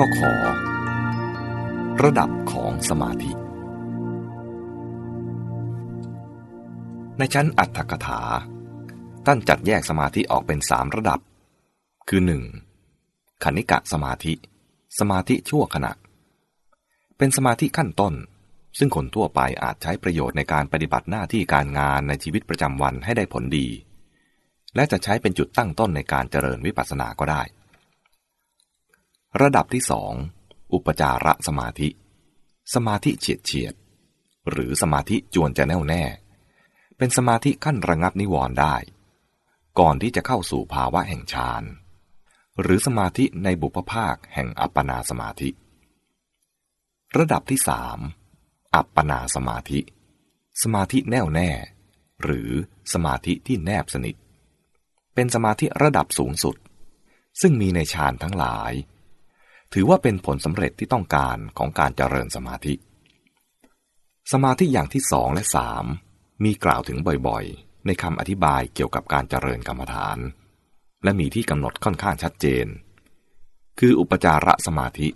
ข้อขอ ระดับของสมาธิ ในชั้นอัตถกถา ท่านจัดแยกสมาธิออกเป็นสามระดับ คือหนึ่งขณิกะสมาธิ สมาธิชั่วขณะ เป็นสมาธิขั้นต้น ซึ่งคนทั่วไปอาจใช้ประโยชน์ในการปฏิบัติหน้าที่การงานในชีวิตประจำวันให้ได้ผลดี และจะใช้เป็นจุดตั้งต้นในการเจริญวิปัสสนาก็ได้ ระดับที่สองอุปจาระสมาธิ สมาธิเฉียดเฉียด หรือสมาธิจวนจะแน่วแน่ เป็นสมาธิขั้นระงับนิวรณ์ได้ ก่อนที่จะเข้าสู่ภาวะแห่งฌานหรือสมาธิในบุพภาคแห่งอัปปนาสมาธิ ระดับที่สามอัปปนาสมาธิ สมาธิแน่วแน่ หรือสมาธิที่แนบสนิท เป็นสมาธิระดับสูงสุด ซึ่งมีในฌานทั้งหลาย ถือว่าเป็นผลสำเร็จที่ต้องการของการเจริญสมาธิ สมาธิอย่างที่สองและสามมีกล่าวถึงบ่อยๆ ในคำอธิบายเกี่ยวกับการเจริญกรรมฐาน และมีที่กำหนดค่อนข้างชัดเจน คืออุปจาระสมาธิ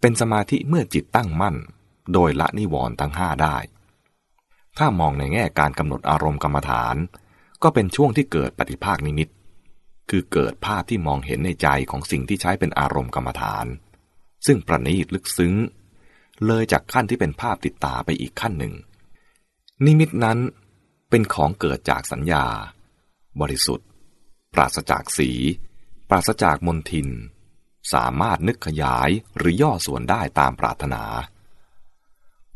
เป็นสมาธิเมื่อจิตตั้งมั่น โดยละนิวรณ์ทั้งห้าได้ ถ้ามองในแง่การกำหนดอารมณ์กรรมฐาน ก็เป็นช่วงที่เกิดปฏิภาคนิมิต คือเกิดภาพที่มองเห็นในใจของสิ่งที่ใช้เป็นอารมณ์กรรมฐาน ซึ่งประณีตลึกซึ้ง เลยจากขั้นที่เป็นภาพติดตาไปอีกขั้นหนึ่ง นิมิตนั้นเป็นของเกิดจากสัญญา บริสุทธิ์ ปราศจากสี ปราศจากมนทิน สามารถนึกขยายหรือย่อส่วนได้ตามปรารถนา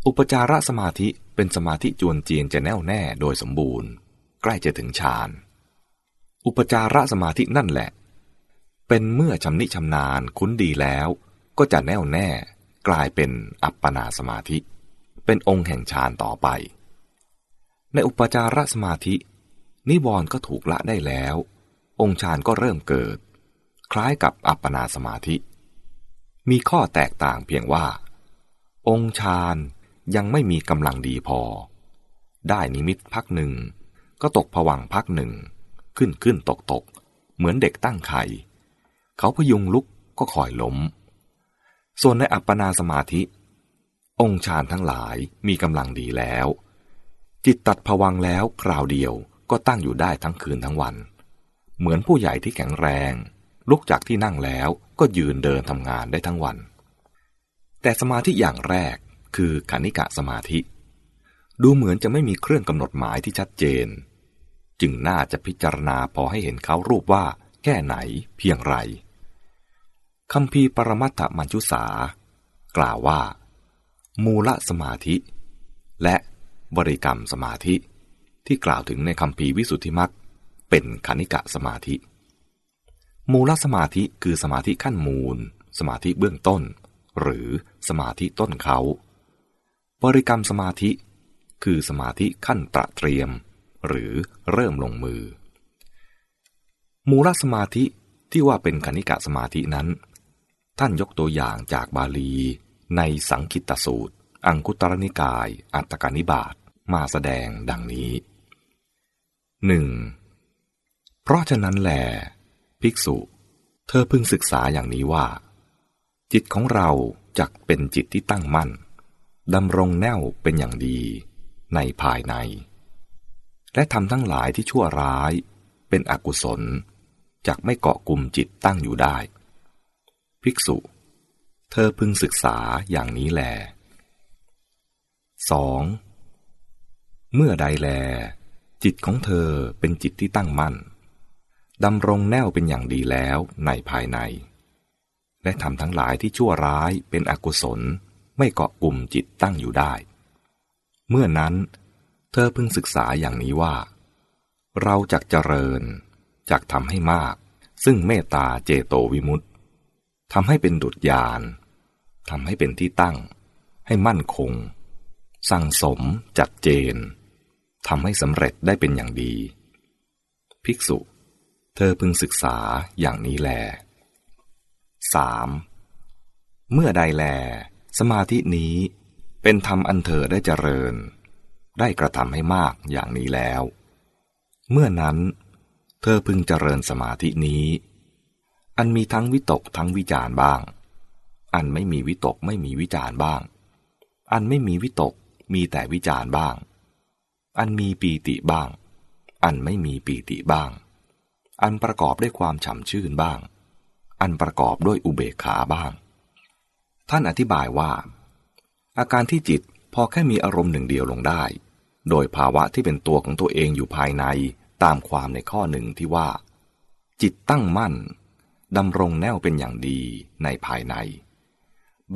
อุปจารสมาธิเป็นสมาธิจวนเจียนจะแน่วแน่โดยสมบูรณ์ ใกล้จะถึงฌาน อุปจาระสมาธินั่นแหละ เป็นเมื่อชำนิชำนาญคุ้นดีแล้ว ก็จะแน่วแน่กลายเป็นอัปปนาสมาธิ เป็นองค์แห่งฌานต่อไป ในอุปจารสมาธิ นิวรณ์ก็ถูกละได้แล้ว องค์ฌานก็เริ่มเกิด คล้ายกับอัปปนาสมาธิ มีข้อแตกต่างเพียงว่า องค์ฌานยังไม่มีกำลังดีพอ ได้นิมิตพักหนึ่ง ก็ตกผวังพักหนึ่ง ขึ้นขึ้นตกตกเหมือนเด็กตั้งไข่ เขาพยุงลุกก็คอยล้ม ส่วนในอัปปนาสมาธิ องค์ฌานทั้งหลายมีกำลังดีแล้ว จิตตัดผวังแล้วคราวเดียวก็ตั้งอยู่ได้ทั้งคืนทั้งวัน เหมือนผู้ใหญ่ที่แข็งแรง ลุกจากที่นั่งแล้วก็ยืนเดินทำงานได้ทั้งวัน แต่สมาธิอย่างแรกคือคณิกะสมาธิ ดูเหมือนจะไม่มีเครื่องกำหนดหมายที่ชัดเจน จึงน่าจะพิจารณาพอให้เห็นเขารูปว่าแค่ไหนเพียงไรคำพีปรมัตถมัญชุสา กล่าวว่า มูลสมาธิ และบริกรรมสมาธิ ที่กล่าวถึงในคำพีวิสุทธิมักเป็นคณิกะสมาธิ มูลสมาธิคือสมาธิขั้นมูล สมาธิเบื้องต้น หรือสมาธิต้นเขา บริกรรมสมาธิ คือสมาธิขั้นตระเตรียม หรือเริ่มลงมือ มูลสมาธิที่ว่าเป็นคณิกะสมาธินั้น ท่านยกตัวอย่างจากบาลี ในสังคิตสูตร อังคุตรนิกาย อัตตกนิบาตมาแสดงดังนี้หนึ่งเพราะฉะนั้นแหลภิกษุ เธอพึงศึกษาอย่างนี้ว่า จิตของเราจักเป็นจิตที่ตั้งมั่นดำรงแน่วเป็นอย่างดี ในภายใน และทำทั้งหลายที่ชั่วร้าย เป็นอกุศลจักไม่เกาะกลุ่มจิตตั้งอยู่ได้ ภิกษุ เธอพึงศึกษาอย่างนี้แล 2. เมื่อใดแล จิตของเธอเป็นจิตที่ตั้งมั่นดำรงแน่วเป็นอย่างดีแล้วในภายใน และทำทั้งหลายที่ชั่วร้ายเป็นอกุศลไม่เกาะกลุ่มจิตตั้งอยู่ได้ เมื่อนั้น เธอพึงศึกษาอย่างนี้ว่า เราจักเจริญจักทำให้มาก ซึ่งเมตตาเจโตวิมุตต์ทำให้เป็นดุจยานทำให้เป็นที่ตั้ง ให้มั่นคง สั่งสมจัดเจนทำให้สำเร็จได้เป็นอย่างดี ภิกษุ เธอพึงศึกษาอย่างนี้แล 3. เมื่อใดแล สมาธินี้เป็นธรรมอันเธอได้เจริญ ได้กระทำให้มากอย่างนี้แล้ว เมื่อนั้น เธอพึงเจริญสมาธินี้ อันมีทั้งวิตกทั้งวิจารบ้าง อันไม่มีวิตกไม่มีวิจารบ้าง อันไม่มีวิตกมีแต่วิจารบ้าง อันมีปีติบ้าง อันไม่มีปีติบ้าง อันประกอบด้วยความฉ่ำชื่นบ้าง อันประกอบด้วยอุเบกขาบ้าง ท่านอธิบายว่า อาการที่จิตพอแค่มีอารมณ์หนึ่งเดียวลงได้ โดยภาวะที่เป็นตัวของตัวเองอยู่ภายในตามความในข้อหนึ่งที่ว่า จิตตั้งมั่นดำรงแน่วเป็นอย่างดีในภายใน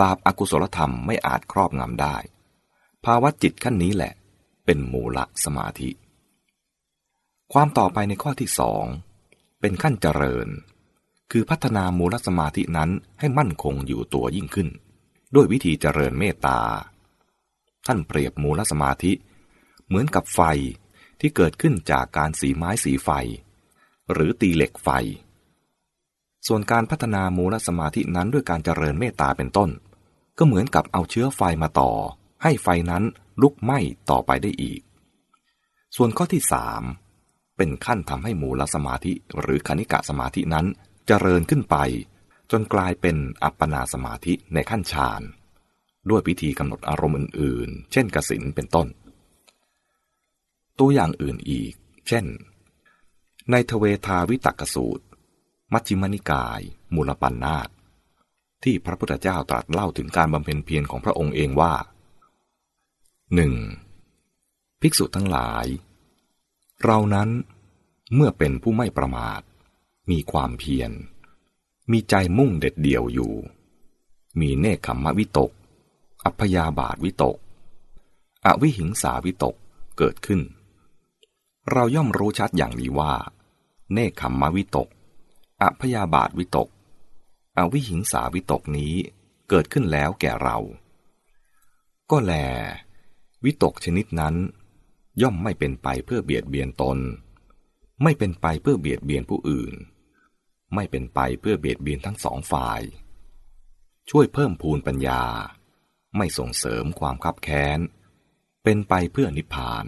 บาปอากุศลธรรมไม่อาจครอบงำได้ ภาวะจิตขั้นนี้แหละ เป็นมูลสมาธิ ความต่อไปในข้อที่สองเป็นขั้นเจริญ คือพัฒนามูลสมาธินั้นให้มั่นคงอยู่ตัวยิ่งขึ้น ด้วยวิธีเจริญเมตตา ท่านเปรียบมูลสมาธิ เหมือนกับไฟที่เกิดขึ้นจากการสีไม้สีไฟ หรือตีเหล็กไฟ ส่วนการพัฒนามูลสมาธินั้นด้วยการเจริญเมตตาเป็นต้น ก็เหมือนกับเอาเชื้อไฟมาต่อ ให้ไฟนั้นลุกไหม้ต่อไปได้อีก ส่วนข้อที่สามเป็นขั้นทำให้มูลสมาธิหรือคณิกะสมาธินั้นเจริญขึ้นไป จนกลายเป็นอัปปนาสมาธิในขั้นฌานด้วยวิธีกำหนดอารมณ์อื่น ๆ เช่นกสินเป็นต้น ตัวอย่างอื่นอีก เช่น ในทเวทาวิตกสูตร มัชฌิมนิกาย มูลปัญนาตที่พระพุทธเจ้าตรัสเล่าถึงการบำเพ็ญเพียรของพระองค์เองว่าหนึ่งภิกษุทั้งหลาย เรานั้นเมื่อเป็นผู้ไม่ประมาท มีความเพียร มีใจมุ่งเด็ดเดี่ยวอยู่ มีเนคขมมวิตก อัพยาบาทวิตก อวิหิงสาวิตกเกิดขึ้น เราย่อมรู้ชัดอย่างนี้ว่า เนคขมมวิตก อพยาบาทวิตก อวิหิงสาวิตกนี้เกิดขึ้นแล้วแก่เรา ก็แล วิตกชนิดนั้น ย่อมไม่เป็นไปเพื่อเบียดเบียนตน ไม่เป็นไปเพื่อเบียดเบียนผู้อื่น ไม่เป็นไปเพื่อเบียดเบียนทั้งสองฝ่าย ช่วยเพิ่มพูนปัญญา ไม่ส่งเสริมความคับแค้น เป็นไปเพื่อนิพพาน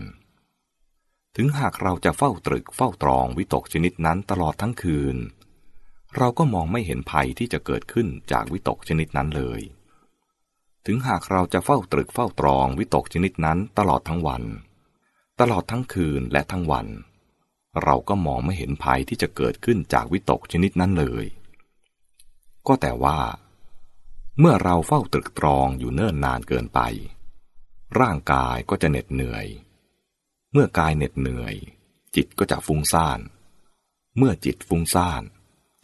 ถึงหากเราจะเฝ้าตรึกเฝ้าตรองวิตกชนิดนั้นตลอดทั้งคืน เราก็มองไม่เห็นภัยที่จะเกิดขึ้นจากวิตกชนิดนั้นเลย ถึงหากเราจะเฝ้าตรึกเฝ้าตรองวิตกชนิดนั้นตลอดทั้งวัน ตลอดทั้งคืนและทั้งวัน เราก็มองไม่เห็นภัยที่จะเกิดขึ้นจากวิตกชนิดนั้นเลย ก็แต่ว่า เมื่อเราเฝ้าตรึกตรองอยู่เนิ่นนานเกินไป ร่างกายก็จะเหน็ดเหนื่อย เมื่อกายเหน็ดเหนื่อย จิตก็จะฟุ้งซ่าน เมื่อจิตฟุ้งซ่าน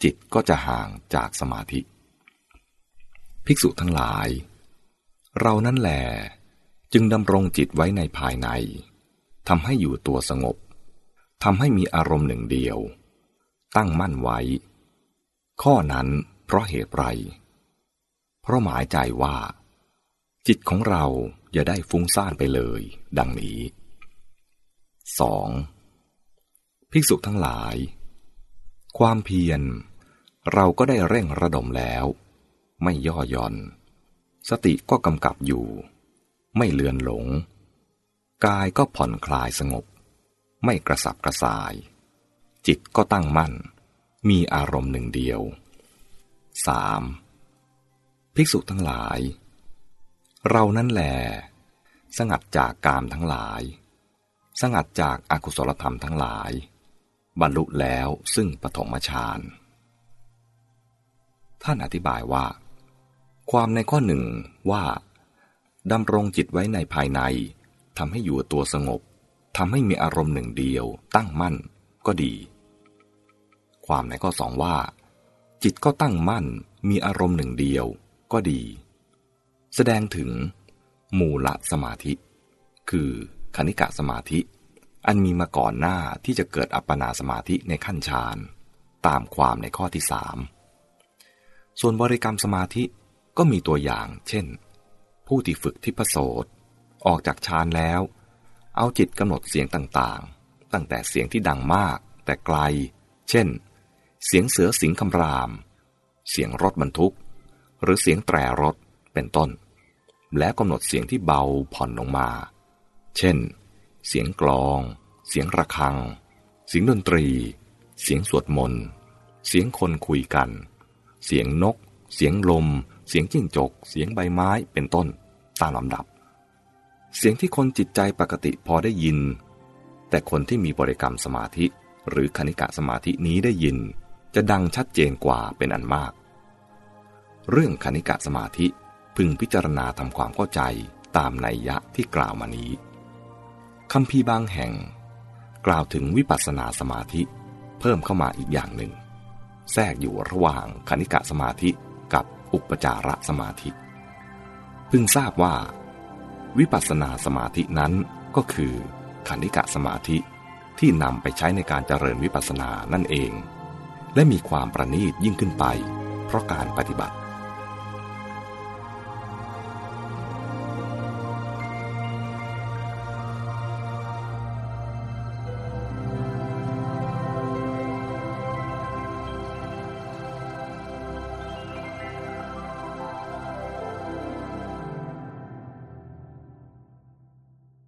จิตก็จะห่างจากสมาธิ ภิกษุทั้งหลาย เรานั่นแหลจึงดำรงจิตไว้ในภายในทำให้อยู่ตัวสงบทำให้มีอารมณ์หนึ่งเดียว ตั้งมั่นไว้ ข้อนั้นเพราะเหตุไร เพราะหมายใจว่า จิตของเราอย่าได้ฟุ้งซ่านไปเลย ดังนี้ 2. ภิกษุทั้งหลาย ความเพียร เราก็ได้เร่งระดมแล้ว ไม่ย่อหย่อน สติก็กำกับอยู่ ไม่เลือนหลง กายก็ผ่อนคลายสงบ ไม่กระสับกระส่าย จิตก็ตั้งมั่น มีอารมณ์หนึ่งเดียว 3. ภิกษุทั้งหลาย เรานั่นแหลสงัดจากกามทั้งหลาย สงัดจากอากุศลธรรมทั้งหลาย บรรลุแล้วซึ่งปฐมฌานท่านอธิบายว่า ความในข้อหนึ่งว่าดำรงจิตไว้ในภายในทำให้อยู่ตัวสงบทำให้มีอารมณ์หนึ่งเดียวตั้งมั่นก็ดี ความในข้อสองว่า จิตก็ตั้งมั่นมีอารมณ์หนึ่งเดียวก็ดี แสดงถึงมูลสมาธิ คือ คณิกะสมาธิ อันมีมาก่อนหน้าที่จะเกิดอัปปนาสมาธิในขั้นฌานตามความในข้อที่สามส่วนบริกรรมสมาธิก็มีตัวอย่าง เช่น ผู้ที่ฝึกทิพโสตออกจากฌานแล้ว เอาจิตกำหนดเสียงต่างๆ ตั้งแต่เสียงที่ดังมาก แต่ไกล เช่น เสียงเสือสิงคำราม เสียงรถบรรทุก หรือเสียงแตรรถเป็นต้น แล้วกำหนดเสียงที่เบาผ่อนลงมา เช่น เสียงกลอง เสียงระฆัง เสียงดนตรี เสียงสวดมนต์ เสียงคนคุยกัน เสียงนก เสียงลม เสียงจิ้งจก เสียงใบไม้เป็นต้นตามลำดับ เสียงที่คนจิตใจปกติพอได้ยิน แต่คนที่มีบริกรรมสมาธิ หรือคณิกะสมาธินี้ได้ยิน จะดังชัดเจนกว่าเป็นอันมาก เรื่องคณิกะสมาธิพึงพิจารณาทำความเข้าใจตามนัยยะที่กล่าวมานี้ คำพีบางแห่ง กล่าวถึงวิปัสสนาสมาธิ เพิ่มเข้ามาอีกอย่างหนึ่ง แทรกอยู่ระหว่างคณิกะสมาธิกับอุปจารสมาธิ พึงทราบว่า วิปัสสนาสมาธินั้นก็คือคณิกะสมาธิที่นำไปใช้ในการเจริญวิปัสสนานั่นเอง และมีความประณีตยิ่งขึ้นไป เพราะการปฏิบัติ